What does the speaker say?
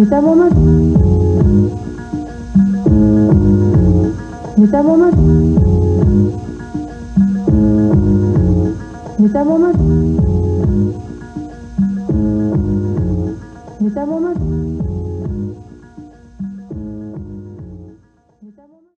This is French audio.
Mr. Woman. Mr. Woman. Mr. Woman. Mr. Woman.